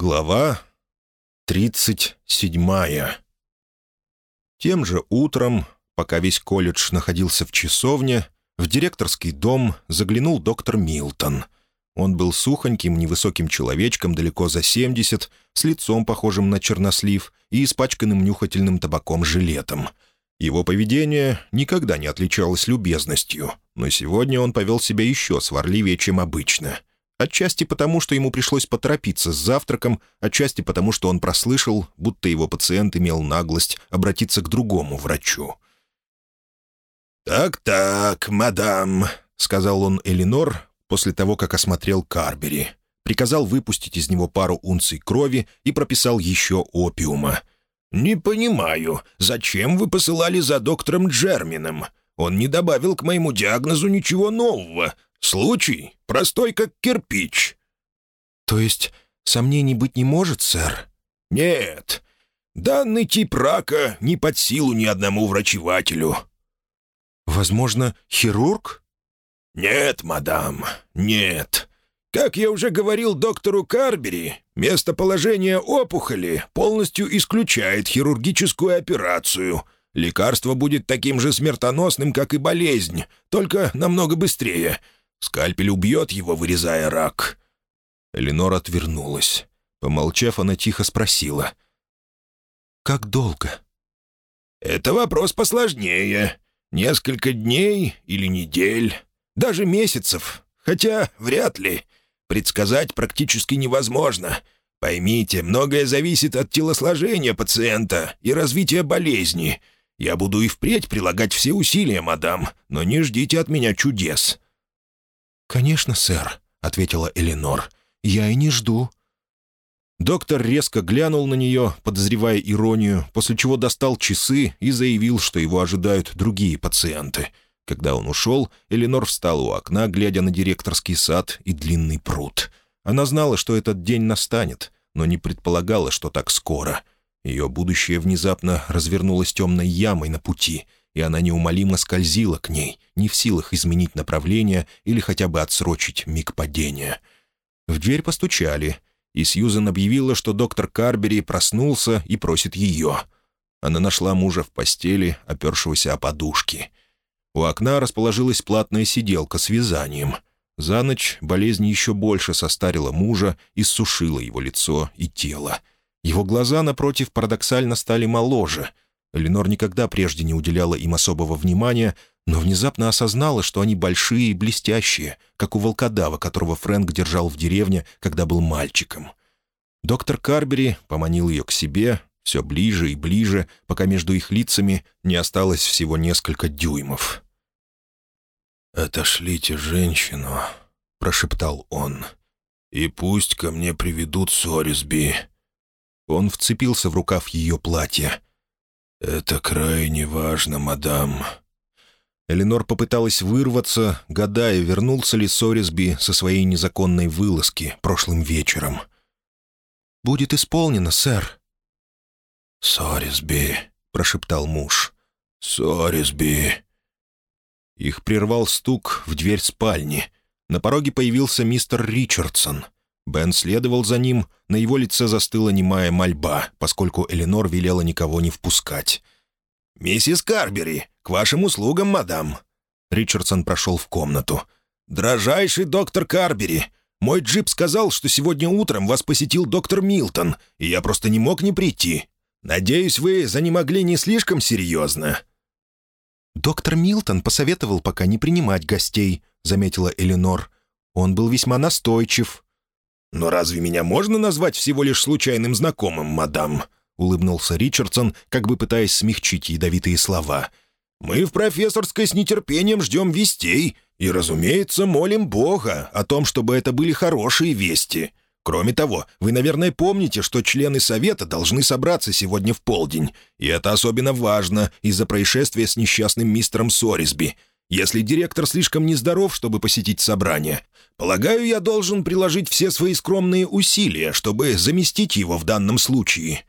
Глава тридцать седьмая. Тем же утром, пока весь колледж находился в часовне, в директорский дом заглянул доктор Милтон. Он был сухоньким, невысоким человечком далеко за семьдесят, с лицом, похожим на чернослив, и испачканным нюхательным табаком жилетом. Его поведение никогда не отличалось любезностью, но сегодня он повел себя еще сварливее, чем обычно — Отчасти потому, что ему пришлось поторопиться с завтраком, отчасти потому, что он прослышал, будто его пациент имел наглость обратиться к другому врачу. «Так-так, мадам», — сказал он Элинор после того, как осмотрел Карбери. Приказал выпустить из него пару унций крови и прописал еще опиума. «Не понимаю, зачем вы посылали за доктором Джермином? Он не добавил к моему диагнозу ничего нового, Случай простой, как кирпич». «То есть сомнений быть не может, сэр?» «Нет. Данный тип рака не под силу ни одному врачевателю». «Возможно, хирург?» «Нет, мадам, нет. Как я уже говорил доктору Карбери, местоположение опухоли полностью исключает хирургическую операцию. Лекарство будет таким же смертоносным, как и болезнь, только намного быстрее. Скальпель убьет его, вырезая рак». Эленор отвернулась. Помолчав, она тихо спросила. «Как долго?» «Это вопрос посложнее. Несколько дней или недель, даже месяцев. Хотя вряд ли. Предсказать практически невозможно. Поймите, многое зависит от телосложения пациента и развития болезни. Я буду и впредь прилагать все усилия, мадам, но не ждите от меня чудес». «Конечно, сэр», — ответила Эленор. «Я и не жду». Доктор резко глянул на нее, подозревая иронию, после чего достал часы и заявил, что его ожидают другие пациенты. Когда он ушел, Эленор встала у окна, глядя на директорский сад и длинный пруд. Она знала, что этот день настанет, но не предполагала, что так скоро. Ее будущее внезапно развернулось темной ямой на пути — и она неумолимо скользила к ней, не в силах изменить направление или хотя бы отсрочить миг падения. В дверь постучали, и Сьюзен объявила, что доктор Карбери проснулся и просит ее. Она нашла мужа в постели, опершегося о подушки. У окна расположилась платная сиделка с вязанием. За ночь болезнь еще больше состарила мужа и сушила его лицо и тело. Его глаза, напротив, парадоксально стали моложе — Ленор никогда прежде не уделяла им особого внимания, но внезапно осознала, что они большие и блестящие, как у волкодава, которого Фрэнк держал в деревне, когда был мальчиком. Доктор Карбери поманил ее к себе все ближе и ближе, пока между их лицами не осталось всего несколько дюймов. «Отошлите женщину», — прошептал он, — «и пусть ко мне приведут Сорисби». Он вцепился в рукав ее платья — «Это крайне важно, мадам». Эленор попыталась вырваться, гадая, вернулся ли Сорисби со своей незаконной вылазки прошлым вечером. «Будет исполнено, сэр». «Сорисби», — прошептал муж. «Сорисби». Их прервал стук в дверь спальни. На пороге появился мистер Ричардсон — Бен следовал за ним, на его лице застыла немая мольба, поскольку Эленор велела никого не впускать. «Миссис Карбери, к вашим услугам, мадам!» Ричардсон прошел в комнату. «Дрожайший доктор Карбери! Мой джип сказал, что сегодня утром вас посетил доктор Милтон, и я просто не мог не прийти. Надеюсь, вы занемогли не слишком серьезно?» «Доктор Милтон посоветовал пока не принимать гостей», — заметила Эленор. «Он был весьма настойчив». «Но разве меня можно назвать всего лишь случайным знакомым, мадам?» — улыбнулся Ричардсон, как бы пытаясь смягчить ядовитые слова. «Мы в профессорской с нетерпением ждем вестей и, разумеется, молим Бога о том, чтобы это были хорошие вести. Кроме того, вы, наверное, помните, что члены Совета должны собраться сегодня в полдень, и это особенно важно из-за происшествия с несчастным мистером Сорисби. Если директор слишком нездоров, чтобы посетить собрание, полагаю, я должен приложить все свои скромные усилия, чтобы заместить его в данном случае».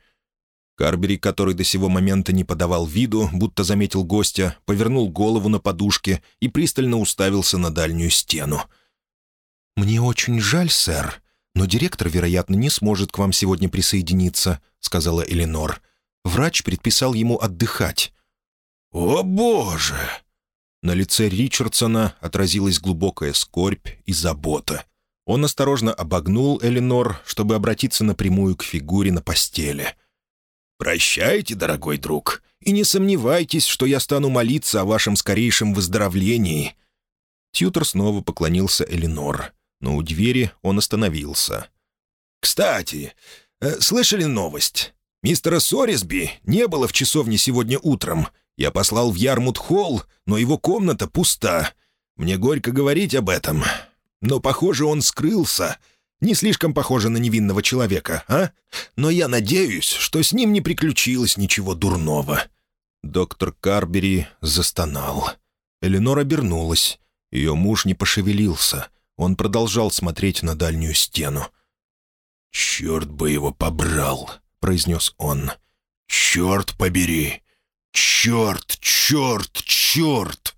Карбери, который до сего момента не подавал виду, будто заметил гостя, повернул голову на подушке и пристально уставился на дальнюю стену. «Мне очень жаль, сэр, «Но директор, вероятно, не сможет к вам сегодня присоединиться», — сказала Эленор. «Врач предписал ему отдыхать». «О, Боже!» На лице Ричардсона отразилась глубокая скорбь и забота. Он осторожно обогнул Эленор, чтобы обратиться напрямую к фигуре на постели. «Прощайте, дорогой друг, и не сомневайтесь, что я стану молиться о вашем скорейшем выздоровлении». Тьютор снова поклонился Эленор, но у двери он остановился. «Кстати, э, слышали новость? Мистера Сорисби не было в часовне сегодня утром. Я послал в Ярмут-холл, но его комната пуста. Мне горько говорить об этом. Но, похоже, он скрылся. Не слишком похоже на невинного человека, а? Но я надеюсь, что с ним не приключилось ничего дурного». Доктор Карбери застонал. Эленор обернулась. Ее муж не пошевелился. Он продолжал смотреть на дальнюю стену. «Черт бы его побрал!» — произнес он. «Черт побери! Черт, черт, черт!»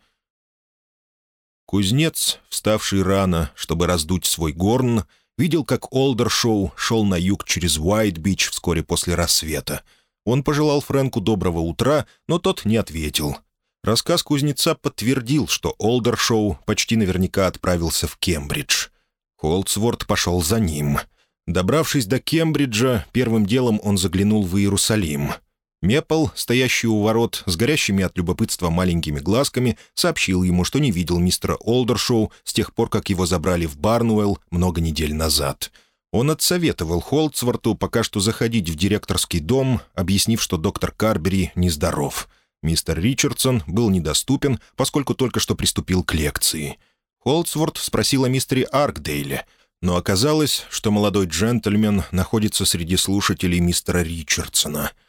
Кузнец, вставший рано, чтобы раздуть свой горн, видел, как Олдершоу шел на юг через Уайт-Бич вскоре после рассвета. Он пожелал Фрэнку доброго утра, но тот не ответил. Рассказ кузнеца подтвердил, что Олдершоу почти наверняка отправился в Кембридж. Холдсворт пошел за ним. Добравшись до Кембриджа, первым делом он заглянул в Иерусалим — Мепл, стоящий у ворот с горящими от любопытства маленькими глазками, сообщил ему, что не видел мистера Олдершоу с тех пор, как его забрали в Барнуэлл много недель назад. Он отсоветовал Холдсворту пока что заходить в директорский дом, объяснив, что доктор Карбери нездоров. Мистер Ричардсон был недоступен, поскольку только что приступил к лекции. Холдсворт спросил о мистере Аркдейле, но оказалось, что молодой джентльмен находится среди слушателей мистера Ричардсона —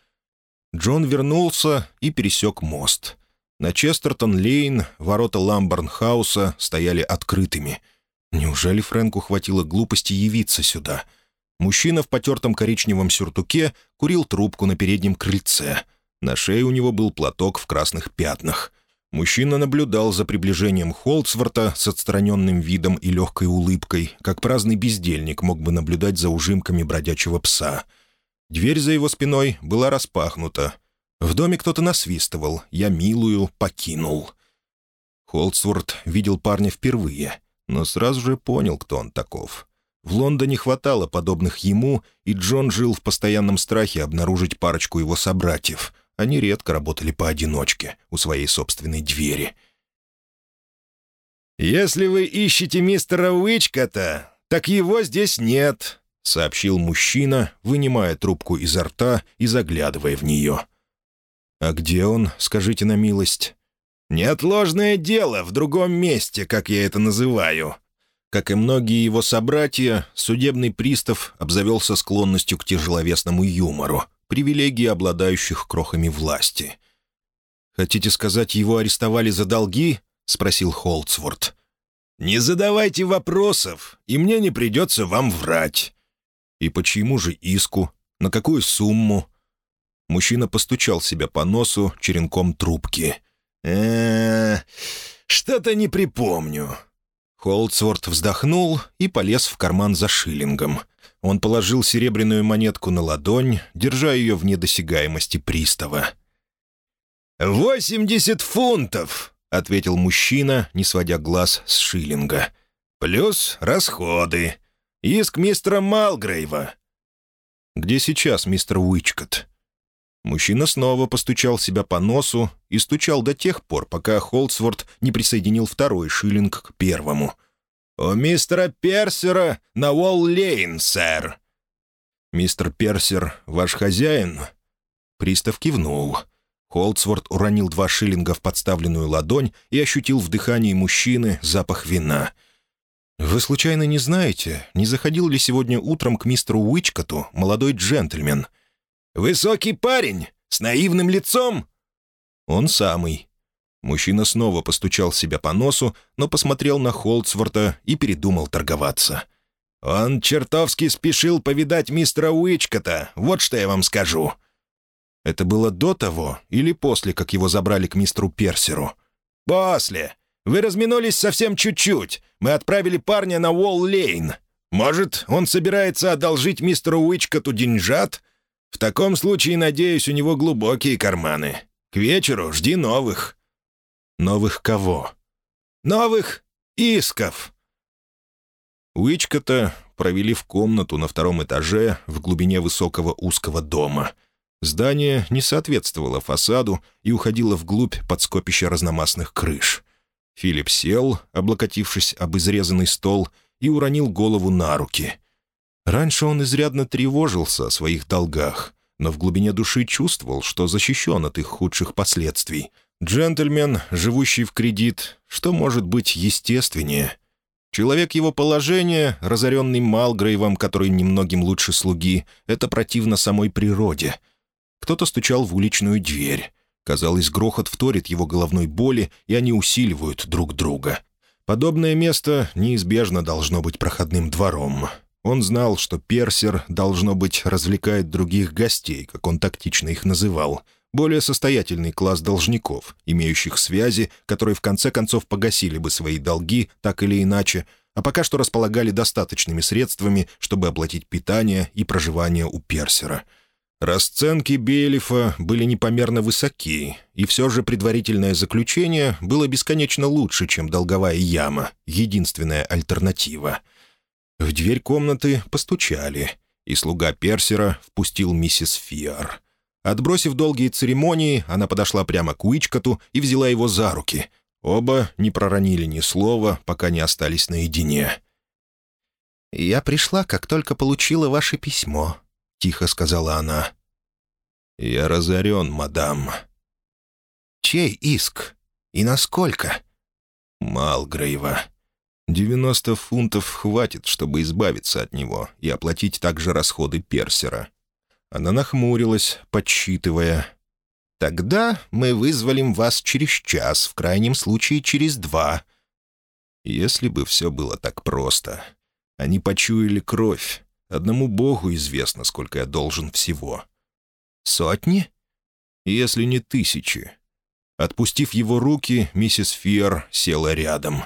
Джон вернулся и пересек мост. На Честертон-Лейн ворота Ламборнхауса стояли открытыми. Неужели Фрэнку хватило глупости явиться сюда? Мужчина в потертом коричневом сюртуке курил трубку на переднем крыльце. На шее у него был платок в красных пятнах. Мужчина наблюдал за приближением Холцворта с отстраненным видом и легкой улыбкой, как праздный бездельник мог бы наблюдать за ужимками бродячего пса — Дверь за его спиной была распахнута. В доме кто-то насвистывал «Я милую покинул». Холдсворт видел парня впервые, но сразу же понял, кто он таков. В Лондоне хватало подобных ему, и Джон жил в постоянном страхе обнаружить парочку его собратьев. Они редко работали поодиночке у своей собственной двери. «Если вы ищете мистера Уичкота, так его здесь нет», — сообщил мужчина, вынимая трубку изо рта и заглядывая в нее. «А где он, скажите на милость?» «Неотложное дело в другом месте, как я это называю». Как и многие его собратья, судебный пристав обзавелся склонностью к тяжеловесному юмору, привилегии обладающих крохами власти. «Хотите сказать, его арестовали за долги?» — спросил Холдсворт. «Не задавайте вопросов, и мне не придется вам врать. И почему же иску? На какую сумму?» Мужчина постучал себя по носу черенком трубки. э что-то не припомню». Холдсворт вздохнул и полез в карман за шиллингом. Он положил серебряную монетку на ладонь, держа ее в недосягаемости пристава. «Восемьдесят фунтов!» — ответил мужчина, не сводя глаз с шиллинга. «Плюс расходы. Иск мистера Малгрейва». «Где сейчас мистер Уичкот?» Мужчина снова постучал себя по носу и стучал до тех пор, пока Холдсворт не присоединил второй шиллинг к первому. «У мистера Персера на Уолл-Лейн, сэр». «Мистер Персер ваш хозяин?» Пристав кивнул. Холдсворт уронил два шиллинга в подставленную ладонь и ощутил в дыхании мужчины запах вина — «Вы случайно не знаете, не заходил ли сегодня утром к мистеру Уичкоту молодой джентльмен?» «Высокий парень? С наивным лицом?» «Он самый». Мужчина снова постучал себя по носу, но посмотрел на Холдсворта и передумал торговаться. «Он чертовски спешил повидать мистера Уичкота, вот что я вам скажу». «Это было до того или после, как его забрали к мистеру Персеру?» «После. Вы разминулись совсем чуть-чуть. Мы отправили парня на Уолл-Лейн. Может, он собирается одолжить мистеру Уичкоту деньжат? В таком случае, надеюсь, у него глубокие карманы. К вечеру жди новых». «Новых кого?» «Новых исков». Уичкота провели в комнату на втором этаже в глубине высокого узкого дома. Здание не соответствовало фасаду и уходило вглубь под скопище разномастных крыш. Филипп сел, облокотившись об изрезанный стол, и уронил голову на руки. Раньше он изрядно тревожился о своих долгах, но в глубине души чувствовал, что защищен от их худших последствий. Джентльмен, живущий в кредит, что может быть естественнее — Человек его положения, разоренный Малгрейвом, который немногим лучше слуги, это противно самой природе. Кто-то стучал в уличную дверь. Казалось, грохот вторит его головной боли, и они усиливают друг друга. Подобное место неизбежно должно быть проходным двором. Он знал, что Персер, должно быть, развлекает других гостей, как он тактично их называл — более состоятельный класс должников, имеющих связи, которые в конце концов погасили бы свои долги так или иначе, а пока что располагали достаточными средствами, чтобы оплатить питание и проживание у Персера. Расценки Бейлифа были непомерно высоки, и все же предварительное заключение было бесконечно лучше, чем долговая яма, единственная альтернатива. В дверь комнаты постучали, и слуга Персера впустил миссис Фиар — Отбросив долгие церемонии, она подошла прямо к Уичкоту и взяла его за руки. Оба не проронили ни слова, пока не остались наедине. «Я пришла, как только получила ваше письмо», — тихо сказала она. «Я разорен, мадам». «Чей иск? И насколько?» «Малгрейва. Девяносто фунтов хватит, чтобы избавиться от него и оплатить также расходы Персера. Она нахмурилась, подсчитывая. «Тогда мы вызволим вас через час, в крайнем случае через два». Если бы все было так просто. Они почуяли кровь. Одному Богу известно, сколько я должен всего. «Сотни?» «Если не тысячи». Отпустив его руки, миссис Фиер села рядом.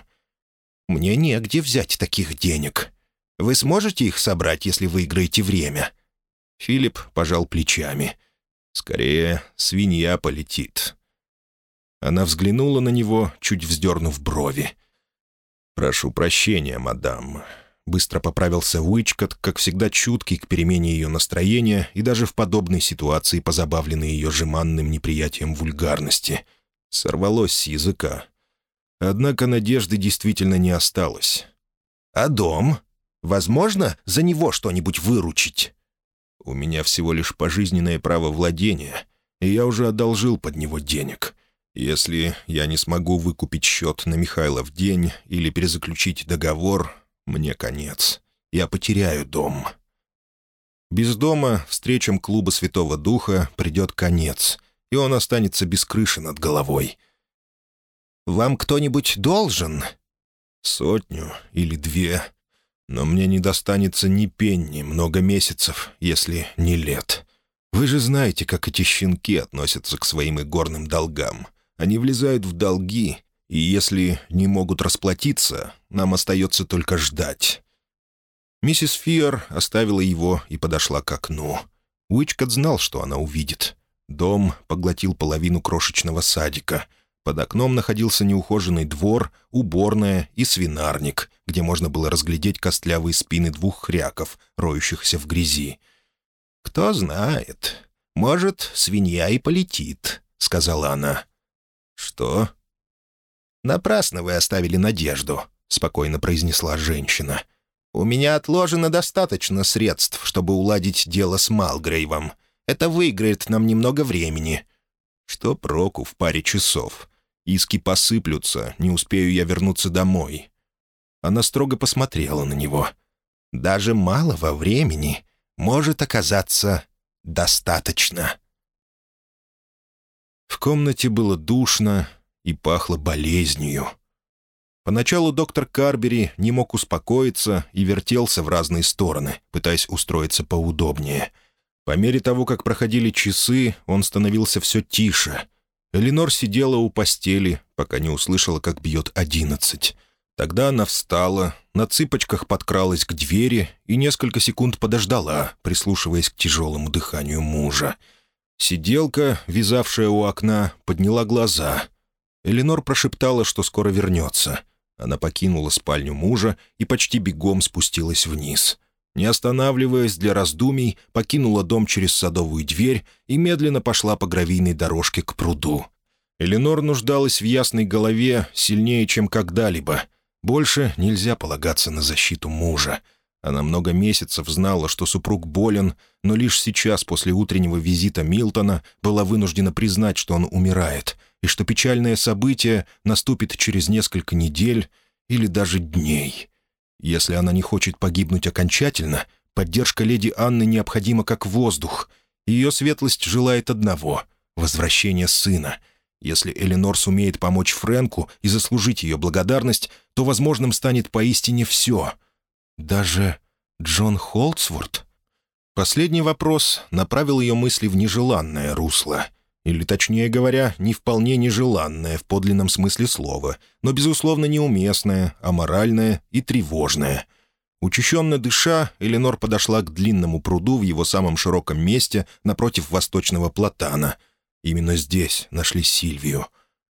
«Мне негде взять таких денег. Вы сможете их собрать, если выиграете время?» Филипп пожал плечами. «Скорее, свинья полетит». Она взглянула на него, чуть вздернув брови. «Прошу прощения, мадам». Быстро поправился Уичкот, как всегда чуткий к перемене ее настроения и даже в подобной ситуации позабавленный ее жеманным неприятием вульгарности. Сорвалось с языка. Однако надежды действительно не осталось. «А дом? Возможно, за него что-нибудь выручить?» У меня всего лишь пожизненное право владения, и я уже одолжил под него денег. Если я не смогу выкупить счет на Михайла в день или перезаключить договор, мне конец. Я потеряю дом. Без дома встречам клуба Святого Духа придет конец, и он останется без крыши над головой. «Вам кто-нибудь должен?» «Сотню или две», но мне не достанется ни пенни много месяцев, если не лет. Вы же знаете, как эти щенки относятся к своим игорным долгам. Они влезают в долги, и если не могут расплатиться, нам остается только ждать». Миссис Фиер оставила его и подошла к окну. Уичкот знал, что она увидит. Дом поглотил половину крошечного садика — под окном находился неухоженный двор, уборная и свинарник, где можно было разглядеть костлявые спины двух хряков, роющихся в грязи. «Кто знает. Может, свинья и полетит», — сказала она. «Что?» «Напрасно вы оставили надежду», — спокойно произнесла женщина. «У меня отложено достаточно средств, чтобы уладить дело с Малгрейвом. Это выиграет нам немного времени». «Что проку в паре часов? Иски посыплются, не успею я вернуться домой». Она строго посмотрела на него. «Даже малого времени может оказаться достаточно». В комнате было душно и пахло болезнью. Поначалу доктор Карбери не мог успокоиться и вертелся в разные стороны, пытаясь устроиться поудобнее. По мере того, как проходили часы, он становился все тише — Эленор сидела у постели, пока не услышала, как бьет одиннадцать. Тогда она встала, на цыпочках подкралась к двери и несколько секунд подождала, прислушиваясь к тяжелому дыханию мужа. Сиделка, вязавшая у окна, подняла глаза. Эленор прошептала, что скоро вернется. Она покинула спальню мужа и почти бегом спустилась вниз. Не останавливаясь для раздумий, покинула дом через садовую дверь и медленно пошла по гравийной дорожке к пруду. Эленор нуждалась в ясной голове сильнее, чем когда-либо. Больше нельзя полагаться на защиту мужа. Она много месяцев знала, что супруг болен, но лишь сейчас, после утреннего визита Милтона, была вынуждена признать, что он умирает, и что печальное событие наступит через несколько недель или даже дней. Если она не хочет погибнуть окончательно, поддержка леди Анны необходима как воздух. Ее светлость желает одного — возвращения сына. Если Эленор сумеет помочь Фрэнку и заслужить ее благодарность, то возможным станет поистине все — даже Джон Холдсворт? Последний вопрос направил ее мысли в нежеланное русло. Или, точнее говоря, не вполне нежеланное в подлинном смысле слова, но, безусловно, неуместное, аморальное и тревожное. Учащенно дыша, Эленор подошла к длинному пруду в его самом широком месте напротив восточного платана. Именно здесь нашли Сильвию.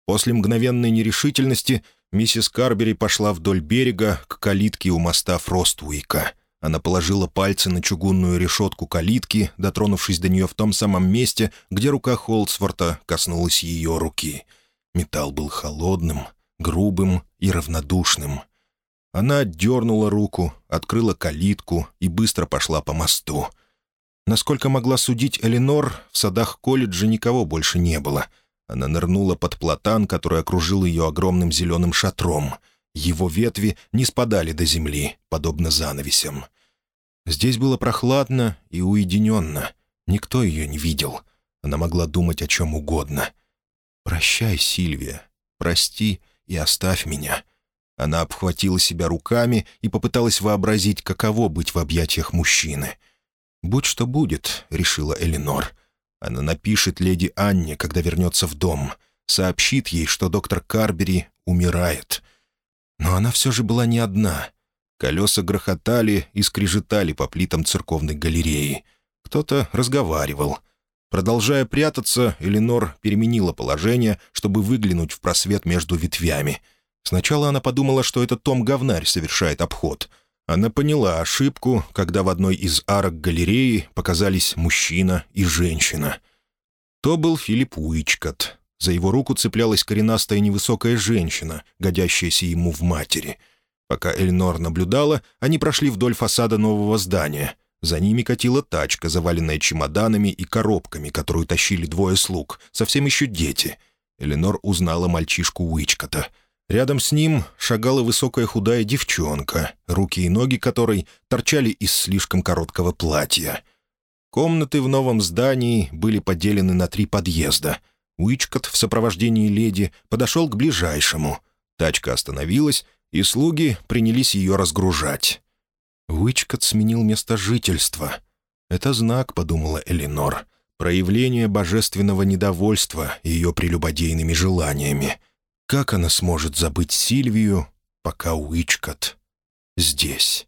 После мгновенной нерешительности Миссис Карбери пошла вдоль берега к калитке у моста Фроствуика. Она положила пальцы на чугунную решетку калитки, дотронувшись до нее в том самом месте, где рука Холдсворта коснулась ее руки. Металл был холодным, грубым и равнодушным. Она отдернула руку, открыла калитку и быстро пошла по мосту. Насколько могла судить Эленор, в садах колледжа никого больше не было — она нырнула под платан, который окружил ее огромным зеленым шатром. Его ветви не спадали до земли, подобно занавесям. Здесь было прохладно и уединенно. Никто ее не видел. Она могла думать о чем угодно. «Прощай, Сильвия. Прости и оставь меня». Она обхватила себя руками и попыталась вообразить, каково быть в объятиях мужчины. «Будь что будет», — решила Эленор. Она напишет леди Анне, когда вернется в дом, сообщит ей, что доктор Карбери умирает. Но она все же была не одна. Колеса грохотали и скрежетали по плитам церковной галереи. Кто-то разговаривал. Продолжая прятаться, Эленор переменила положение, чтобы выглянуть в просвет между ветвями. Сначала она подумала, что это Том Говнарь совершает обход — она поняла ошибку, когда в одной из арок галереи показались мужчина и женщина. То был Филипп Уичкот. За его руку цеплялась коренастая невысокая женщина, годящаяся ему в матери. Пока Эльнор наблюдала, они прошли вдоль фасада нового здания. За ними катила тачка, заваленная чемоданами и коробками, которую тащили двое слуг, совсем еще дети. Эленор узнала мальчишку Уичкота — Рядом с ним шагала высокая худая девчонка, руки и ноги которой торчали из слишком короткого платья. Комнаты в новом здании были поделены на три подъезда. Уичкот в сопровождении леди подошел к ближайшему. Тачка остановилась, и слуги принялись ее разгружать. Уичкот сменил место жительства. «Это знак», — подумала Эленор, — «проявление божественного недовольства ее прелюбодейными желаниями». Как она сможет забыть Сильвию, пока Уичкот здесь?